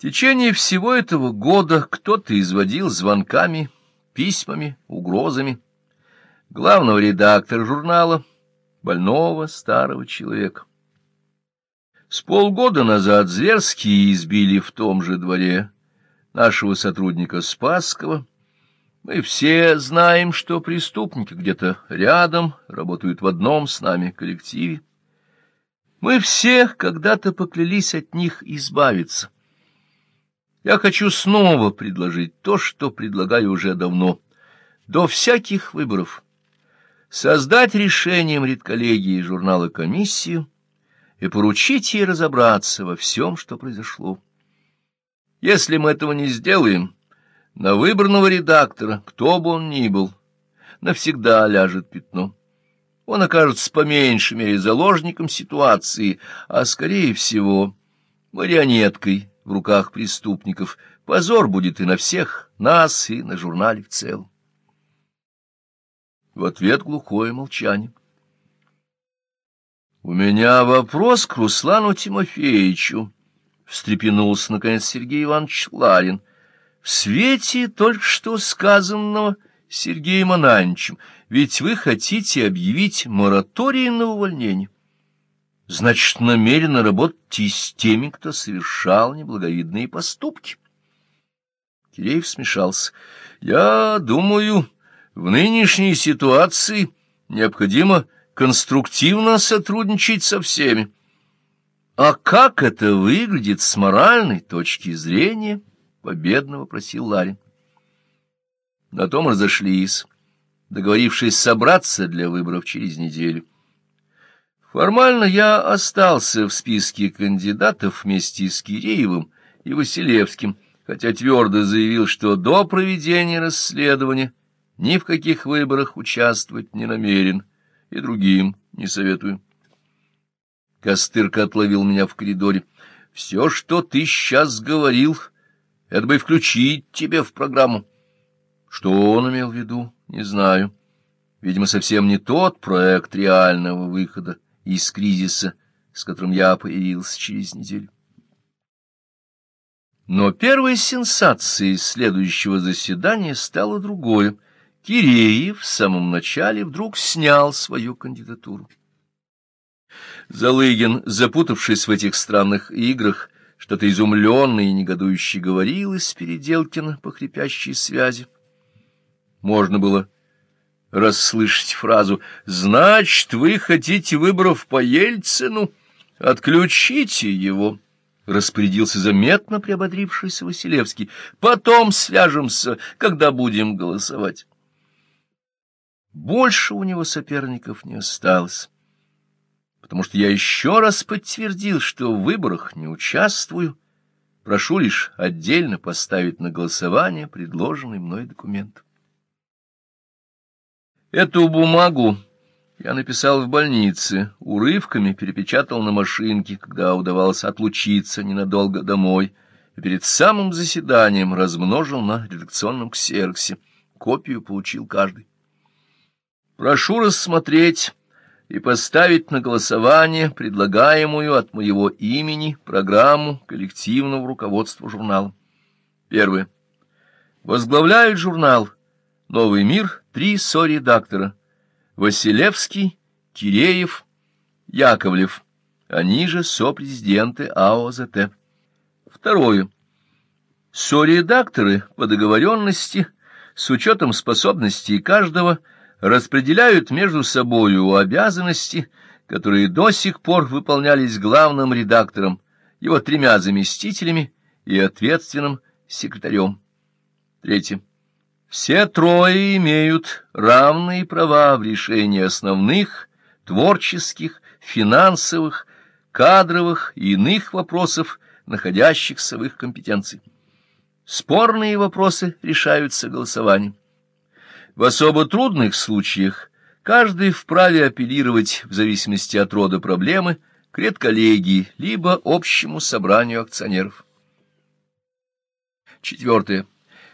течение всего этого года кто-то изводил звонками, письмами, угрозами. Главного редактора журнала, больного старого человека. С полгода назад зверски избили в том же дворе нашего сотрудника Спасского. Мы все знаем, что преступники где-то рядом, работают в одном с нами коллективе. Мы все когда-то поклялись от них избавиться. Я хочу снова предложить то, что предлагаю уже давно, до всяких выборов. Создать решением редколлегии журнала комиссию и поручить ей разобраться во всем, что произошло. Если мы этого не сделаем, на выбранного редактора, кто бы он ни был, навсегда ляжет пятно. Он окажется по меньшей мере заложником ситуации, а, скорее всего, марионеткой в руках преступников. Позор будет и на всех нас, и на журнале в целом. В ответ глухое молчание. — У меня вопрос к Руслану Тимофеевичу, — встрепенулся, наконец, Сергей Иванович Ларин. — В свете только что сказанного Сергеем Ананчем, ведь вы хотите объявить мораторий на увольнение. Значит, намеренно работать и с теми, кто совершал неблаговидные поступки. Киреев смешался. — Я думаю... В нынешней ситуации необходимо конструктивно сотрудничать со всеми. А как это выглядит с моральной точки зрения? Победно вопросил Ларин. На том разошлись, договорившись собраться для выборов через неделю. Формально я остался в списке кандидатов вместе с Киреевым и Василевским, хотя твердо заявил, что до проведения расследования ни в каких выборах участвовать не намерен, и другим не советую. Костырка отловил меня в коридоре. Все, что ты сейчас говорил, это бы включить тебе в программу. Что он имел в виду, не знаю. Видимо, совсем не тот проект реального выхода из кризиса, с которым я появился через неделю. Но первой сенсацией следующего заседания стало другое — Киреев в самом начале вдруг снял свою кандидатуру. Залыгин, запутавшись в этих странных играх, что-то изумленное и негодующе говорил из Переделкина по хрипящей связи. Можно было расслышать фразу «Значит, вы хотите выборов по Ельцину? Отключите его!» Распорядился заметно приободрившийся Василевский. «Потом свяжемся, когда будем голосовать». Больше у него соперников не осталось, потому что я еще раз подтвердил, что в выборах не участвую, прошу лишь отдельно поставить на голосование предложенный мной документ. Эту бумагу я написал в больнице, урывками перепечатал на машинке, когда удавалось отлучиться ненадолго домой, и перед самым заседанием размножил на редакционном ксероксе. Копию получил каждый. Прошу рассмотреть и поставить на голосование предлагаемую от моего имени программу коллективного руководства журнала. Первое. Возглавляют журнал «Новый мир» три соредактора Василевский, Киреев, Яковлев, они же сопрезиденты АОЗТ. Второе. Соредакторы по договоренности с учетом способностей каждого – распределяют между собою обязанности, которые до сих пор выполнялись главным редактором, его тремя заместителями и ответственным секретарем. Третье. Все трое имеют равные права в решении основных, творческих, финансовых, кадровых и иных вопросов, находящихся в их компетенции. Спорные вопросы решаются голосованием. В особо трудных случаях каждый вправе апеллировать в зависимости от рода проблемы к редколлегии либо общему собранию акционеров. Четвертое.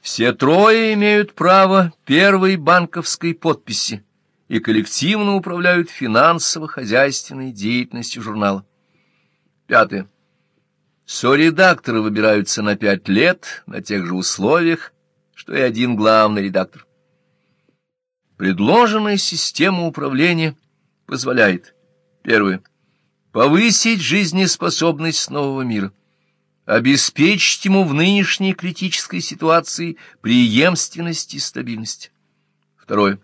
Все трое имеют право первой банковской подписи и коллективно управляют финансово-хозяйственной деятельностью журнала. Пятое. Соредакторы выбираются на пять лет на тех же условиях, что и один главный редактор. Предложенная система управления позволяет, первое, повысить жизнеспособность нового мира, обеспечить ему в нынешней критической ситуации преемственность и стабильность. Второе.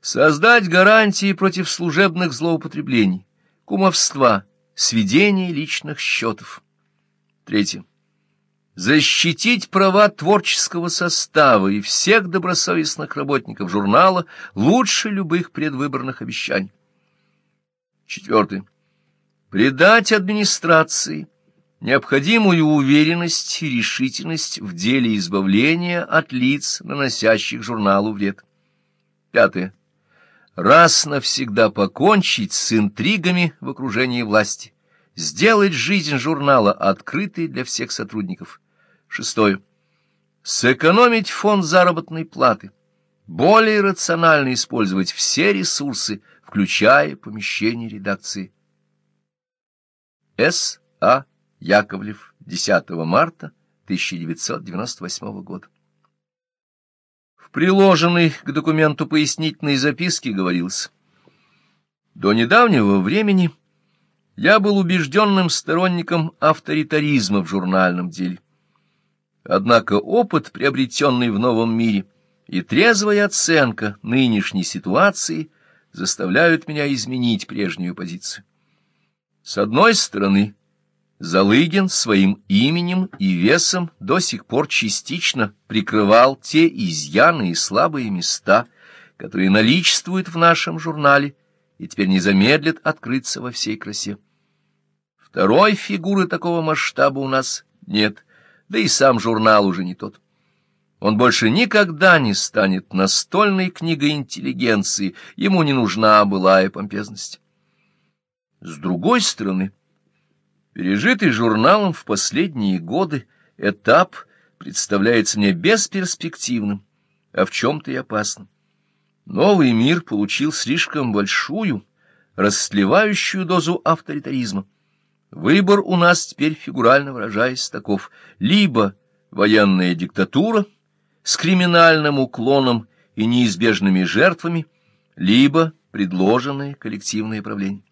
Создать гарантии против служебных злоупотреблений, кумовства, сведения личных счетов. Третье. Защитить права творческого состава и всех добросовестных работников журнала лучше любых предвыборных обещаний. Четвертое. Придать администрации необходимую уверенность и решительность в деле избавления от лиц, наносящих журналу вред. Пятое. Раз навсегда покончить с интригами в окружении власти, сделать жизнь журнала открытой для всех сотрудников. Шестое. Сэкономить фонд заработной платы, более рационально использовать все ресурсы, включая помещение редакции. С. А. Яковлев, 10 марта 1998 года. В приложенной к документу пояснительной записке говорилось, «До недавнего времени я был убежденным сторонником авторитаризма в журнальном деле. Однако опыт, приобретенный в новом мире, и трезвая оценка нынешней ситуации заставляют меня изменить прежнюю позицию. С одной стороны, Залыгин своим именем и весом до сих пор частично прикрывал те изъяны и слабые места, которые наличествуют в нашем журнале и теперь не замедлят открыться во всей красе. Второй фигуры такого масштаба у нас нет, да и сам журнал уже не тот. Он больше никогда не станет настольной книгой интеллигенции, ему не нужна былая помпезность. С другой стороны, пережитый журналом в последние годы этап представляется мне бесперспективным, а в чем-то и опасным. Новый мир получил слишком большую, расслевающую дозу авторитаризма. Выбор у нас теперь, фигурально выражаясь, таков. Либо военная диктатура с криминальным уклоном и неизбежными жертвами, либо предложенное коллективное правление.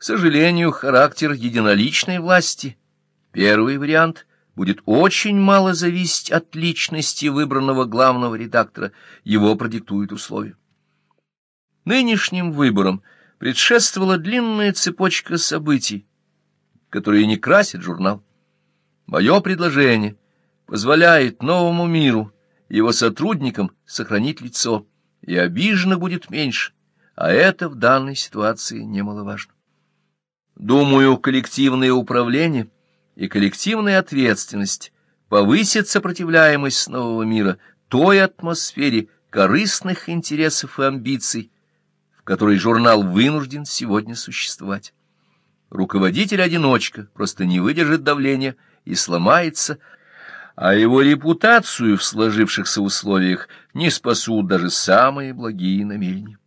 К сожалению, характер единоличной власти, первый вариант, будет очень мало зависеть от личности выбранного главного редактора, его продиктуют условия. Нынешним выборам предшествовала длинная цепочка событий, которые не красят журнал. Мое предложение позволяет новому миру, его сотрудникам сохранить лицо, и обиженно будет меньше, а это в данной ситуации немаловажно. Думаю, коллективное управление и коллективная ответственность повысят сопротивляемость нового мира той атмосфере корыстных интересов и амбиций, в которой журнал вынужден сегодня существовать. Руководитель-одиночка просто не выдержит давления и сломается, а его репутацию в сложившихся условиях не спасут даже самые благие намерения.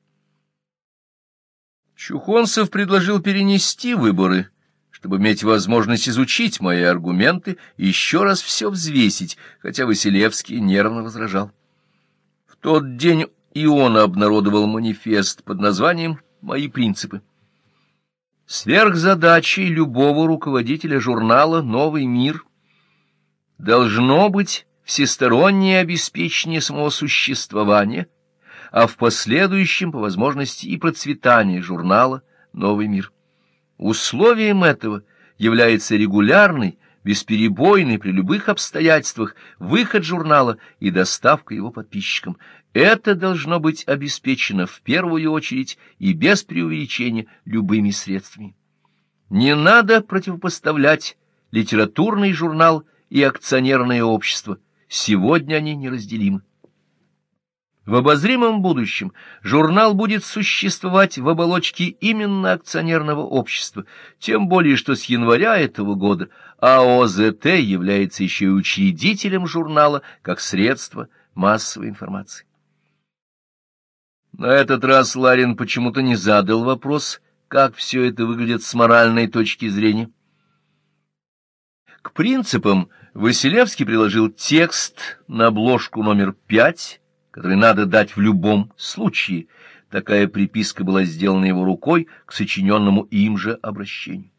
Чухонцев предложил перенести выборы, чтобы иметь возможность изучить мои аргументы и еще раз все взвесить, хотя Василевский нервно возражал. В тот день и он обнародовал манифест под названием «Мои принципы». Сверхзадачей любого руководителя журнала «Новый мир» должно быть всестороннее обеспечение самого существования, а в последующем, по возможности, и процветание журнала «Новый мир». Условием этого является регулярный, бесперебойный при любых обстоятельствах выход журнала и доставка его подписчикам. Это должно быть обеспечено в первую очередь и без преувеличения любыми средствами. Не надо противопоставлять литературный журнал и акционерное общество. Сегодня они неразделимы. В обозримом будущем журнал будет существовать в оболочке именно акционерного общества, тем более что с января этого года АОЗТ является еще и учредителем журнала как средство массовой информации. На этот раз Ларин почему-то не задал вопрос, как все это выглядит с моральной точки зрения. К принципам Василевский приложил текст на обложку номер пять, который надо дать в любом случае. Такая приписка была сделана его рукой к сочиненному им же обращению.